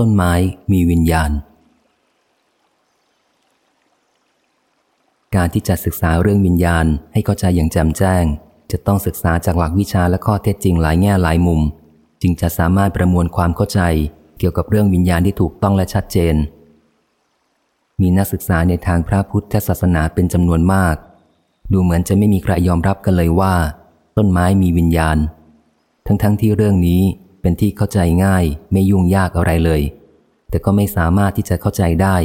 ต้นไม้มีวิญญาณ การที่จะศึกษาเรื่องวิญญาณให้เข้าใจอย่างแจ่มแจ้ง จะต้องศึกษาจากหลักวิชาและข้อเท็จจริงหลายแง่หลายมุม จึงจะสามารถประมวลความเข้าใจเกี่ยวกับเรื่องวิญญาณที่ถูกต้องและชัดเจน มีนักศึกษาในทางพระพุทธศาสนาเป็นจำนวนมาก ดูเหมือนจะไม่มีใครยอมรับกันเลยว่า ต้นไม้มีวิญญาณ ทั้งๆทที่เรื่องนี้ เป็นที่เข้าใจง่ายไม่ยุ่งยากอะไรเลย แต่ก็ไม่สามารถที่จะเข้าใจได้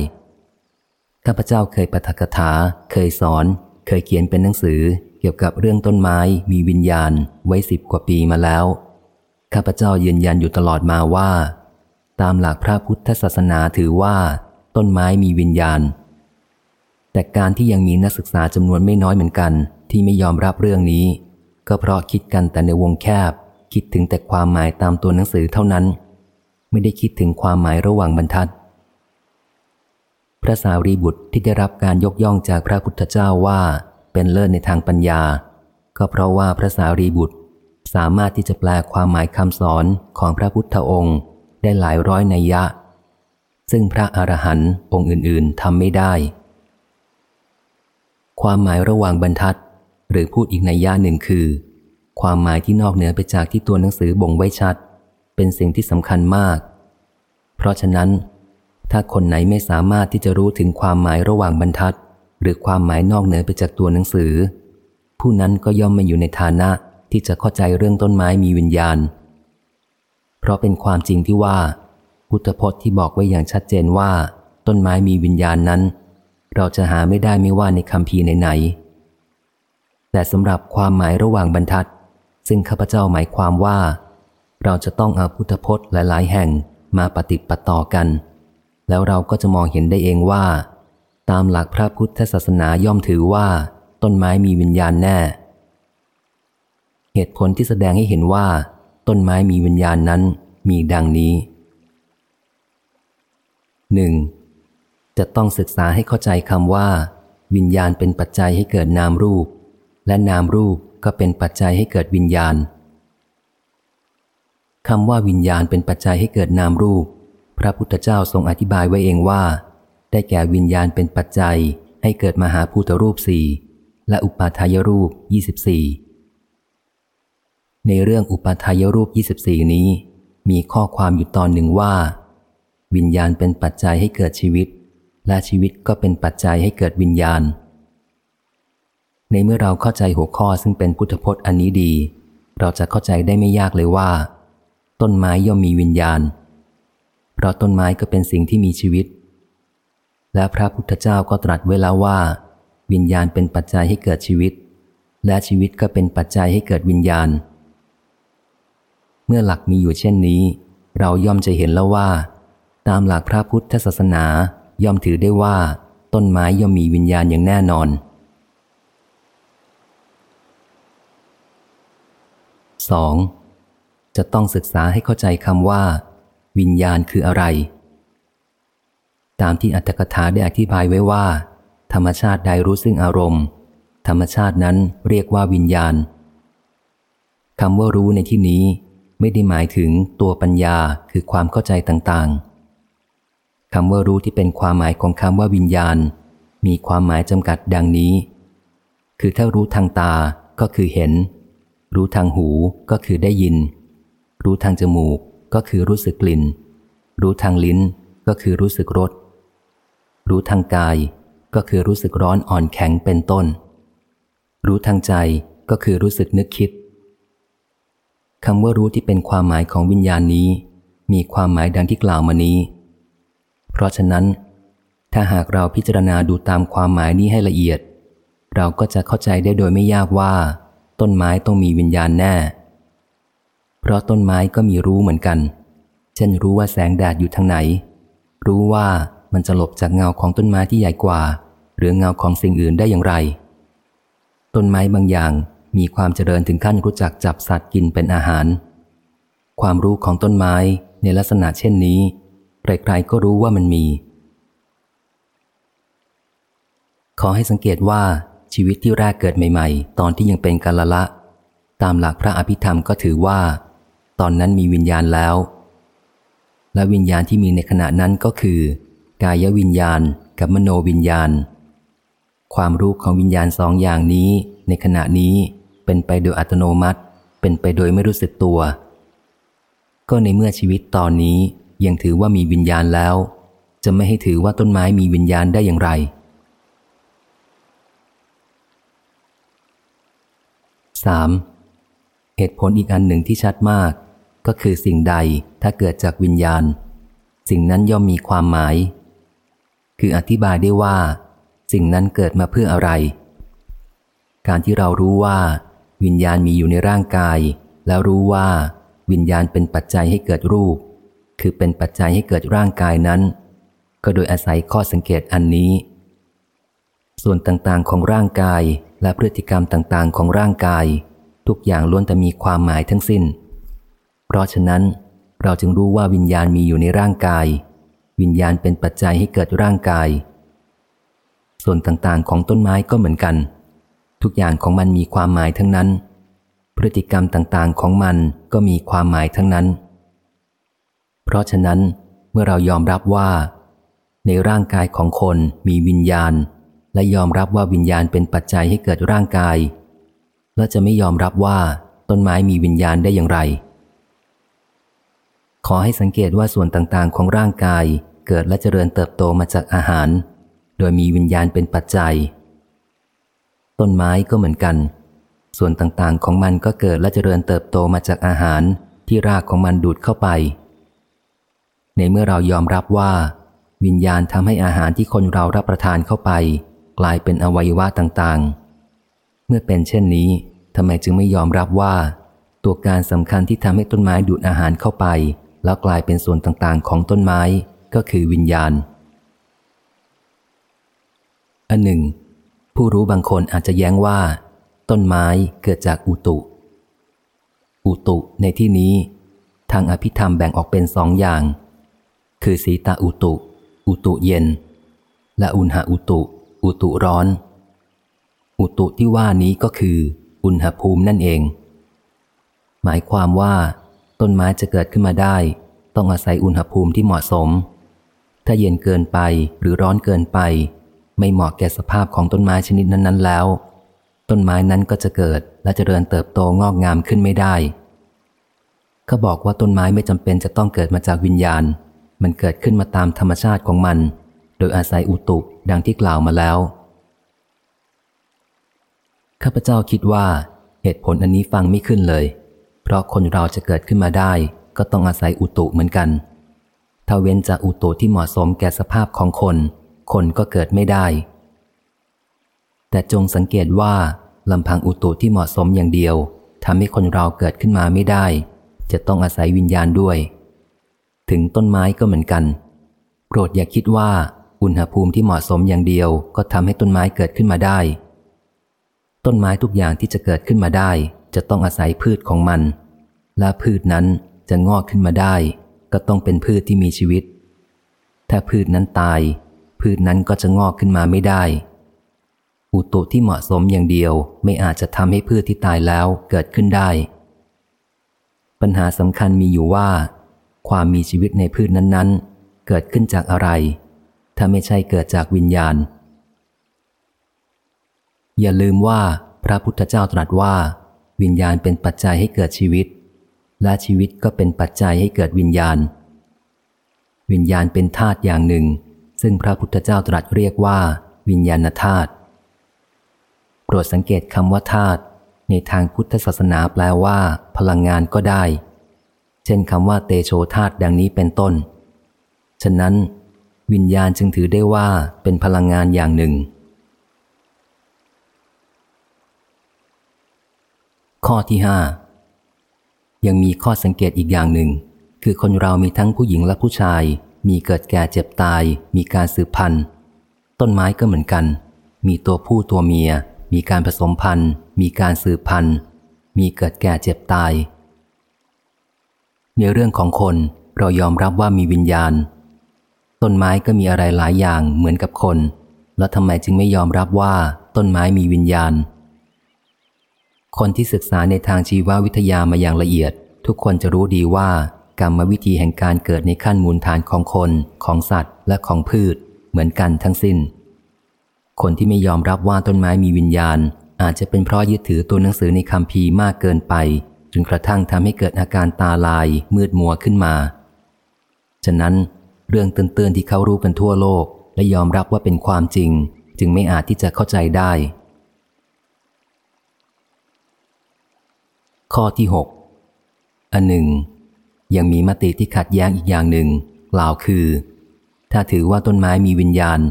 ข้าพเจ้าเคยปฐกถา เคยสอน เคยเขียนเป็นหนังสือ เกี่ยวกับเรื่องต้นไม้มีวิญญาณ ไว้สิบกว่าปีมาแล้วข้าพเจ้ายืนยันอยู่ตลอดมาว่า ตามหลักพระพุทธศาสนาถือว่า ต้นไม้มีวิญญาณ แต่การที่ยังมีนักศึกษาจำนวนไม่น้อยเหมือนกัน ที่ไม่ยอมรับเรื่องนี้ ก็เพราะคิดกันแต่ในวงแคบ คิดถึงแต่ความหมายตามตัวหนังสือเท่านั้น ไม่ได้คิดถึงความหมายระหว่างบรรทัด พระสารีบุตรที่ได้รับการยกย่องจากพระพุทธเจ้าว่าเป็นเลิศในทางปัญญา ก็เพราะว่าพระสารีบุตรสามารถที่จะแปลความหมายคำสอนของพระพุทธองค์ ได้หลายร้อยนัยยะ ซึ่งพระอรหันต์องค์อื่น ๆทำไม่ได้ ความหมายระหว่างบรรทัด หรือพูดอีกนัยยะหนึ่งคือ ความหมายที่นอกเหนือไปจากที่ตัวหนังสือบ่งไว้ชัด เป็นสิ่งที่สำคัญมาก เพราะฉะนั้น ถ้าคนไหนไม่สามารถที่จะรู้ถึงความหมายระหว่างบรรทัด หรือความหมายนอกเหนือไปจากตัวหนังสือ ผู้นั้นก็ย่อมไม่อยู่ในฐานะที่จะเข้าใจเรื่องต้นไม้มีวิญญาณ เพราะเป็นความจริงที่ว่า พุทธพจน์ที่บอกไว้อย่างชัดเจนว่า ต้นไม้มีวิญญาณนั้น เราจะหาไม่ได้ไม่ว่าในคำพีไหนๆแต่สำหรับความหมายระหว่างบรรทัด ซึ่งข้าพเจ้าหมายความว่า เราจะต้องเอาพุทธพจน์หลาย ๆ แห่งมาปฏิปต่อกัน แล้วเราก็จะมองเห็นได้เองว่า ตามหลักพระพุทธศาสนาย่อมถือว่า ต้นไม้มีวิญญาณแน่ เหตุผลที่แสดงให้เห็นว่า ต้นไม้มีวิญญาณนั้นมีดังนี้หนึ่งจะต้องศึกษาให้เข้าใจคำว่า วิญญาณเป็นปัจจัยให้เกิดนามรูป และนามรูป ก็เป็นปัจจัยให้เกิดวิญญาณคำว่าวิญญาณเป็นปัจจัยให้เกิดนามรูป พระพุทธเจ้าทรงอธิบายไว้เองว่า ได้แก่วิญญาณเป็นปัจจัยให้เกิดมหาภูตรูปสี่และอุปาทายรูปยี่สิบสี่ในเรื่องอุปาทายรูปยี่สิบสี่นี้ มีข้อความอยู่ตอนหนึ่งว่า วิญญาณเป็นปัจจัยให้เกิดชีวิต และชีวิตก็เป็นปัจจัยให้เกิดวิญญาณ ในเมื่อเราเข้าใจหัวข้อซึ่งเป็นพุทธพจน์อันนี้ดี เราจะเข้าใจได้ไม่ยากเลยว่า ต้นไม้ย่อมมีวิญญาณ เพราะต้นไม้ก็เป็นสิ่งที่มีชีวิต และพระพุทธเจ้าก็ตรัสไว้แล้วว่า วิญญาณเป็นปัจจัยให้เกิดชีวิต และชีวิตก็เป็นปัจจัยให้เกิดวิญญาณ เมื่อหลักมีอยู่เช่นนี้ เราย่อมจะเห็นแล้วว่า ตามหลักพระพุทธศาสนาย่อมถือได้ว่า ต้นไม้ย่อมมีวิญญาณอย่างแน่นอน 2. จะต้องศึกษาให้เข้าใจคำว่า วิญญาณคืออะไร ตามที่อัตถกถาได้อธิบายไว้ว่า ธรรมชาติใดรู้ซึ่งอารมณ์ ธรรมชาตินั้นเรียกว่าวิญญาณคำว่ารู้ในที่นี้ไม่ได้หมายถึงตัวปัญญาคือความเข้าใจต่างๆคำว่ารู้ที่เป็นความหมายของคำว่าวิญญาณ มีความหมายจำกัดดังนี้ คือถ้ารู้ทางตาก็คือเห็น รู้ทางหูก็คือได้ยิน รู้ทางจมูกก็คือรู้สึกกลิ่น รู้ทางลิ้นก็คือรู้สึกรส รู้ทางกายก็คือรู้สึกร้อนอ่อนแข็งเป็นต้น รู้ทางใจก็คือรู้สึกนึกคิดคำว่ารู้ที่เป็นความหมายของวิญญาณนี้ มีความหมายดังที่กล่าวมานี้ เพราะฉะนั้น ถ้าหากเราพิจารณาดูตามความหมายนี้ให้ละเอียด เราก็จะเข้าใจได้โดยไม่ยากว่า ต้นไม้ต้องมีวิญญาณแน่ เพราะต้นไม้ก็มีรู้เหมือนกัน เช่นรู้ว่าแสงแดดอยู่ทางไหน รู้ว่ามันจะหลบจากเงาของต้นไม้ที่ใหญ่กว่า หรือเงาของสิ่งอื่นได้อย่างไร ต้นไม้บางอย่างมีความเจริญถึงขั้นรู้จักจับสัตว์กินเป็นอาหาร ความรู้ของต้นไม้ในลักษณะเช่นนี้ใครๆก็รู้ว่ามันมี ขอให้สังเกตว่า ชีวิตที่แรกเกิดใหม่ ๆ ตอนที่ยังเป็นกาลละ ตามหลักพระอภิธรรมก็ถือว่า ตอนนั้นมีวิญญาณแล้ว และวิญญาณที่มีในขณะนั้นก็คือ กายวิญญาณ กับมโนวิญญาณ ความรู้ของวิญญาณสองอย่างนี้ ในขณะนี้เป็นไปโดยอัตโนมัติ เป็นไปโดยไม่รู้สึกตัว ก็ในเมื่อชีวิตตอนนี้ยังถือว่ามีวิญญาณแล้ว จะไม่ให้ถือว่าต้นไม้มีวิญญาณได้อย่างไร 3. เหตุผลอีกอันหนึ่งที่ชัดมาก ก็คือสิ่งใดถ้าเกิดจากวิญญาณ สิ่งนั้นย่อมมีความหมาย คืออธิบายได้ว่า สิ่งนั้นเกิดมาเพื่ออะไร การที่เรารู้ว่า วิญญาณมีอยู่ในร่างกาย แล้วรู้ว่า วิญญาณเป็นปัจจัยให้เกิดรูป คือเป็นปัจจัยให้เกิดร่างกายนั้น ก็โดยอาศัยข้อสังเกตอันนี้ ส่วนต่างๆของร่างกายและพฤติกรรมต่างๆ ของร่างกาย ทุกอย่างล้วนแต่มีความหมายทั้งสิ้น เพราะฉะนั้น เราจึงรู้ว่าวิญญาณมีอยู่ในร่างกาย วิญญาณเป็นปัจจัยให้เกิดร่างกาย ส่วนต่างๆ ของต้นไม้ก็เหมือนกัน ทุกอย่างของมันมีความหมายทั้งนั้น พฤติกรรมต่างๆ ของมันก็มีความหมายทั้งนั้น เพราะฉะนั้น เมื่อเรายอมรับว่า ในร่างกายของคนมีวิญญาณ และยอมรับว่าวิญญาณเป็นปัจจัยให้เกิดร่างกาย และจะไม่ยอมรับว่าต้นไม้มีวิญญาณได้อย่างไร ขอให้สังเกตว่าส่วนต่างๆ ของร่างกายเกิดและเจริญเติบโตมาจากอาหาร โดยมีวิญญาณเป็นปัจจัย ต้นไม้ก็เหมือนกัน ส่วนต่างๆ ของมันก็เกิดและเจริญเติบโตมาจากอาหารที่รากของมันดูดเข้าไป ในเมื่อเรายอมรับว่า วิญญาณทำให้อาหารที่คนเรารับประทานเข้าไป กลายเป็นอวัยวะต่างๆ เมื่อเป็นเช่นนี้ทำไมจึงไม่ยอมรับว่า ตัวการสำคัญที่ทำให้ต้นไม้ดูดอาหารเข้าไป แล้วกลายเป็นส่วนต่างๆ ของต้นไม้ก็คือวิญญาณ อันหนึ่ง ผู้รู้บางคนอาจจะแย้งว่า ต้นไม้เกิดจากอุตุ อุตุในที่นี้ ทางอภิธรรมแบ่งออกเป็นสองอย่าง คือสีตาอุตุ อุตุเย็น และอุณหอุตุ อุตุร้อน อุตุที่ว่านี้ก็คือ อุณหภูมินั่นเอง หมายความว่า ต้นไม้จะเกิดขึ้นมาได้ ต้องอาศัยอุณหภูมิที่เหมาะสม ถ้าเย็นเกินไปหรือร้อนเกินไป ไม่เหมาะแก่สภาพของต้นไม้ชนิดนั้น ๆ แล้ว ต้นไม้นั้นก็จะเกิดและจะเริญเติบโตงอกงามขึ้นไม่ได้เขาบอกว่าต้นไม้ไม่จำเป็นจะต้องเกิดมาจากวิญญาณ มันเกิดขึ้นมาตามธรรมชาติของมัน โดยอาศัยอุตุดังที่กล่าวมาแล้ว ข้าพเจ้าคิดว่าเหตุผลอันนี้ฟังไม่ขึ้นเลย เพราะคนเราจะเกิดขึ้นมาได้ ก็ต้องอาศัยอุตุเหมือนกัน ถ้าเว้นจากอุตุที่เหมาะสมแก่สภาพของคน คนก็เกิดไม่ได้ แต่จงสังเกตว่าลำพังอุตุที่เหมาะสมอย่างเดียวทำให้คนเราเกิดขึ้นมาไม่ได้ จะต้องอาศัยวิญญาณด้วย ถึงต้นไม้ก็เหมือนกัน โปรดอย่าคิดว่า อุณหภูมิที่เหมาะสมอย่างเดียวก็ทำให้ต้นไม้เกิดขึ้นมาได้ ต้นไม้ทุกอย่างที่จะเกิดขึ้นมาได้ จะต้องอาศัยพืชของมัน และพืชนั้นจะงอกขึ้นมาได้ ก็ต้องเป็นพืชที่มีชีวิต ถ้าพืชนั้นตาย พืชนั้นก็จะงอกขึ้นมาไม่ได้ อุตุที่เหมาะสมอย่างเดียวไม่อาจจะทำให้พืชที่ตายแล้วเกิดขึ้นได้ ปัญหาสำคัญมีอยู่ว่า ความมีชีวิตในพืชนั้นๆ เกิดขึ้นจากอะไร ถ้าไม่ใช่เกิดจากวิญญาณ อย่าลืมว่าพระพุทธเจ้าตรัสว่า วิญญาณเป็นปัจจัยให้เกิดชีวิต และชีวิตก็เป็นปัจจัยให้เกิดวิญญาณ วิญญาณเป็นธาตุอย่างหนึ่ง ซึ่งพระพุทธเจ้าตรัสเรียกว่า วิญญาณธาตุโปรดสังเกตคำว่าธาตุในทางพุทธศาสนาแปลว่า พลังงานก็ได้ เช่นคำว่าเตโชธาตุดังนี้เป็นต้น ฉะนั้น วิญญาณจึงถือได้ว่าเป็นพลังงานอย่างหนึ่ง ข้อที่ห้ายังมีข้อสังเกตอีกอย่างหนึ่ง คือคนเรามีทั้งผู้หญิงและผู้ชาย มีเกิดแก่เจ็บตาย มีการสืบพันธุ์ ต้นไม้ก็เหมือนกัน มีตัวผู้ตัวเมีย มีการผสมพันธุ์ มีการสืบพันธุ์ มีเกิดแก่เจ็บตาย ในเรื่องของคนเรายอมรับว่ามีวิญญาณ ต้นไม้ก็มีอะไรหลายอย่างเหมือนกับคน แล้วทำไมจึงไม่ยอมรับว่าต้นไม้มีวิญญาณ คนที่ศึกษาในทางชีววิทยามาอย่างละเอียด ทุกคนจะรู้ดีว่ากรรมวิธีแห่งการเกิดในขั้นมูลฐานของคนของสัตว์ และของพืช เหมือนกันทั้งสิน้น คนที่ไม่ยอมรับว่าต้นไม้มีวิญญาณ อาจจะเป็นเพราะยึดถือตัวหนังสือในคำพีมากเกินไปจนกระทั่งทำให้เกิดอาการตาลายมืดมัวขึ้นมา ฉะนั้น เรื่องตื่นๆที่เขารู้กันทั่วโลก และยอมรับว่าเป็นความจริง จึงไม่อาจที่จะเข้าใจได้ ข้อที่หกอันหนึ่ง ยังมีมติที่ขัดแย้งอีกอย่างหนึ่งกล่าวคือ ถ้าถือว่าต้นไม้มีวิญญาณ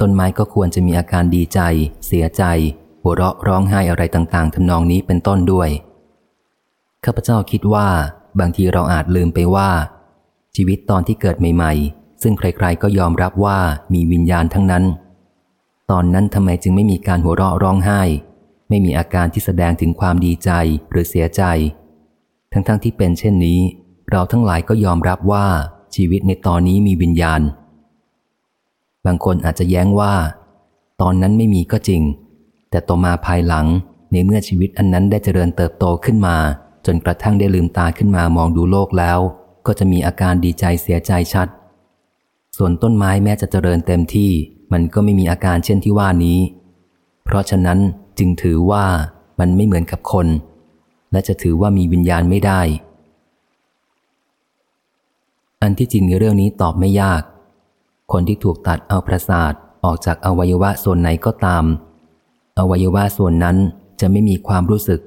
ต้นไม้ก็ควรจะมีอาการดีใจ เสียใจ หัวเราะร้องไห้อะไรต่างๆทำนองนี้เป็นต้นด้วยข้าพเจ้าคิดว่าบางทีเราอาจลืมไปว่า ชีวิตตอนที่เกิดใหม่ๆ ซึ่งใครๆก็ยอมรับว่ามีวิญญาณทั้งนั้น ตอนนั้นทำไมจึงไม่มีการหัวเราะร้องไห้ ไม่มีอาการที่แสดงถึงความดีใจหรือเสียใจ ทั้งๆทที่เป็นเช่นนี้ เราทั้งหลายก็ยอมรับว่าชีวิตในตอนนี้มีวิญญาณ บางคนอาจจะแย้งว่า ตอนนั้นไม่มีก็จริง แต่ต่อมาภายหลังในเมื่อชีวิตอันนั้นได้เจริญเติบโตขึ้นมา จนกระทั่งได้ลืมตาขึ้นมามองดูโลกแล้ว ก็จะมีอาการดีใจเสียใจชัด ส่วนต้นไม้แม้จะเจริญเต็มที่มันก็ไม่มีอาการเช่นที่ว่านี้ เพราะฉะนั้นจึงถือว่ามันไม่เหมือนกับคน และจะถือว่ามีวิญญาณไม่ได้ อันที่จริงในเรื่องนี้ตอบไม่ยาก คนที่ถูกตัดเอาประสาทออกจากอวัยวะส่วนไหนก็ตาม อวัยวะส่วนนั้นจะไม่มีความรู้สึก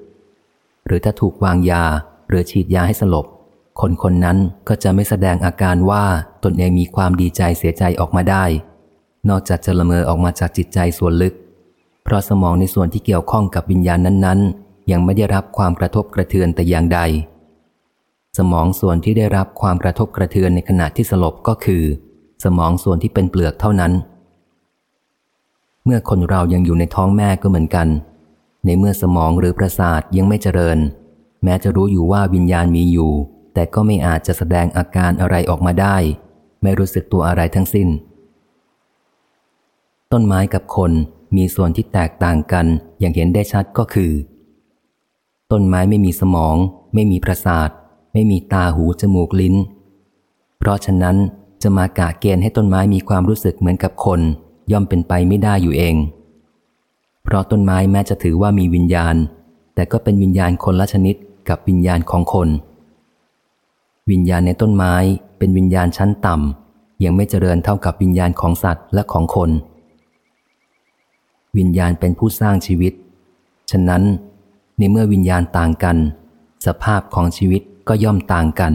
หรือถ้าถูกวางยาหรือฉีดยาให้สลบ คนคนนั้นก็จะไม่แสดงอาการว่าตนเองมีความดีใจเสียใจออกมาได้ นอกจากจะละเมอออกมาจากจิตใจส่วนลึก เพราะสมองในส่วนที่เกี่ยวข้องกับวิญญาณนั้นๆ ยังไม่ได้รับความกระทบกระเทือนแต่อย่างใด สมองส่วนที่ได้รับความกระทบกระเทือนในขณะที่สลบก็คือ สมองส่วนที่เป็นเปลือกเท่านั้น เมื่อคนเรายังอยู่ในท้องแม่ก็เหมือนกัน ในเมื่อสมองหรือประสาทยังไม่เจริญ แม้จะรู้อยู่ว่าวิญญาณมีอยู่ แต่ก็ไม่อาจจะแสดงอาการอะไรออกมาได้ ไม่รู้สึกตัวอะไรทั้งสิ้น ต้นไม้กับคนมีส่วนที่แตกต่างกันอย่างเห็นได้ชัดก็คือ ต้นไม้ไม่มีสมอง ไม่มีประสาท ไม่มีตาหูจมูกลิ้น เพราะฉะนั้นจะมากะเกณฑ์ให้ต้นไม้มีความรู้สึกเหมือนกับคน ย่อมเป็นไปไม่ได้อยู่เอง เพราะต้นไม้แม้จะถือว่ามีวิญญาณ แต่ก็เป็นวิญญาณคนละชนิดกับวิญญาณของคน วิญญาณในต้นไม้เป็นวิญญาณชั้นต่ำยังไม่เจริญเท่ากับวิญญาณของสัตว์และของคน วิญญาณเป็นผู้สร้างชีวิต ฉะนั้นในเมื่อวิญญาณต่างกัน สภาพของชีวิตก็ย่อมต่างกัน